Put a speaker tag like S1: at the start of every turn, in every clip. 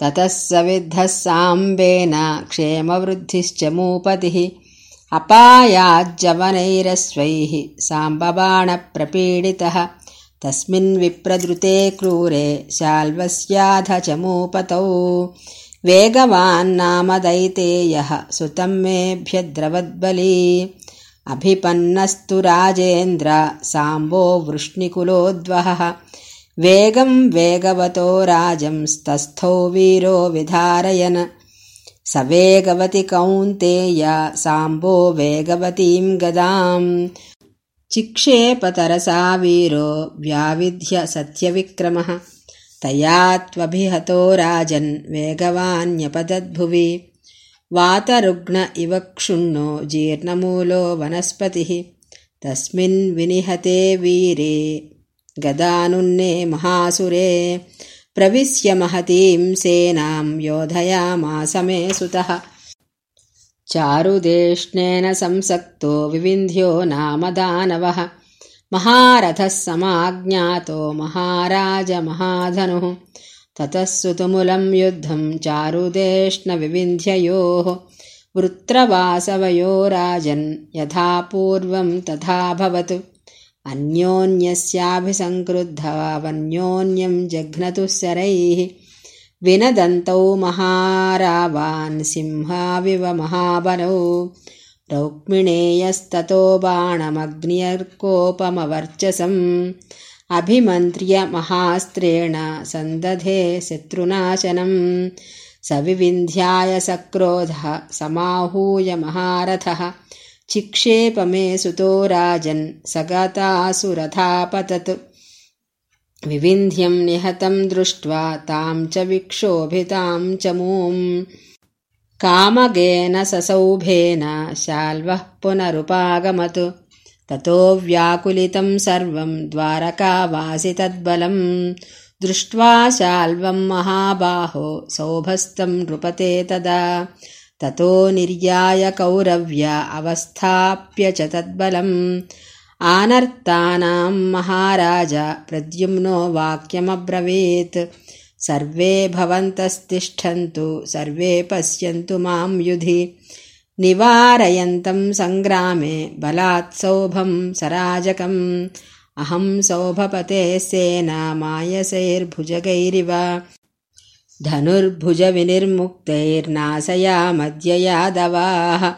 S1: ततः स विद्धः साम्बेन क्षेमवृद्धिश्च मूपतिः अपायाज्जवनैरस्वैः साम्बबाणप्रपीडितः। तस्मिन् विप्रदृते क्रूरे शाल्वस्याध च मूपतौ। वेगवान्नाम दैतेयः सुतं मेऽभ्यद्रवद्बली। अभिपन्नस्तु राजेन्द्र साम्बो वृष्णिकुलोद्वहः वेगम् वेगवतो राजंस्तस्थौ वीरो विधारयन्। स वेगवति कौन्तेय साम्बो वेगवतीम् गदाम्। चिक्षेपतरसा वीरो व्याविध्य सत्यविक्रमः। तया त्वभिहतो राजन् वेगवान्यपदद्भुवि। वातरुग्ण इव क्षुण्णो जीर्णमूलो वनस्पतिः। तस्मिन् विनिहते वीरे गदानुन्ने महासुरे प्रविश्य महतीं सेनाम् योधयामासमे सुतः। चारुदेष्णेन संसक्तो विविन्ध्यो नाम दानवः। महारथः समाज्ञातो महाराजमहाधनुः ततः सुतुमुलं युद्धं चारुदेष्णविविन्ध्ययोः वृत्रवासवयो राजन् यथा पूर्वं तथाभवत् अन्योन्यस्याभिसङ्क्रुद्धवन्योन्यं जघ्नतु शरैः। विनदन्तौ महारावान् सिंहाविव महाबलौ। रौक्मिणेयस्ततो बाणमग्न्यर्कोपमवर्चसम्। अभिमन्त्र्य महास्त्रेण सन्दधे शत्रुनाशनम्। स विविन्ध्याय सक्रोधः समाहूय महारथः चिक्षेपमे सुतो राजन् स गतासुरथापतत् विविन्ध्यम् निहतम् दृष्ट्वा ताम् च विक्षोभिताम् च मूम्। कामगेन ससौभेन शाल्वः पुनरुपागमत्। ततो व्याकुलितम् सर्वम् द्वारकावासि तद्बलम् दृष्ट्वा शाल्वम् महाबाहो सौभस्तम् नृपते तदा ततो निर्याय कौरव्या अवस्थाप्य च तद्बलम्। आनर्तानाम् महाराज प्रद्युम्नो वाक्यमब्रवीत्। सर्वे भवन्तस्तिष्ठन्तु सर्वे पश्यन्तु माम् युधि। निवारयन्तम् सङ्ग्रामे बलात्सौभम् सराजकम्। सौभपते सेनामायसैर्भुजगैरिव धनुर्भुजविनिर्मुक्तैर्नाशयामद्य यादवाः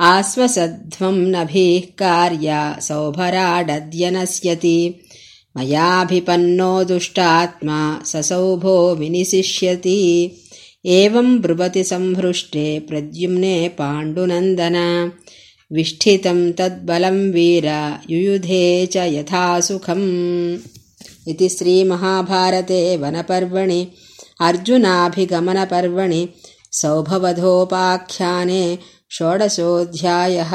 S1: आश्वसध्वम् नभिः कार्या सौभराडद्य नश्यति मयाभिपन्नो दुष्टात्मा ससौभो विनिशिष्यति। एवम् ब्रुवति संहृष्टे प्रद्युम्ने पाण्डुनन्दन। विष्ठितम् तद्बलम् वीर युयुधे च यथा सुखम् इति श्रीमहाभारते वनपर्वणि अर्जुनाभिगमनपर्वणि सौभवधोपाख्याने षोडशोऽध्यायः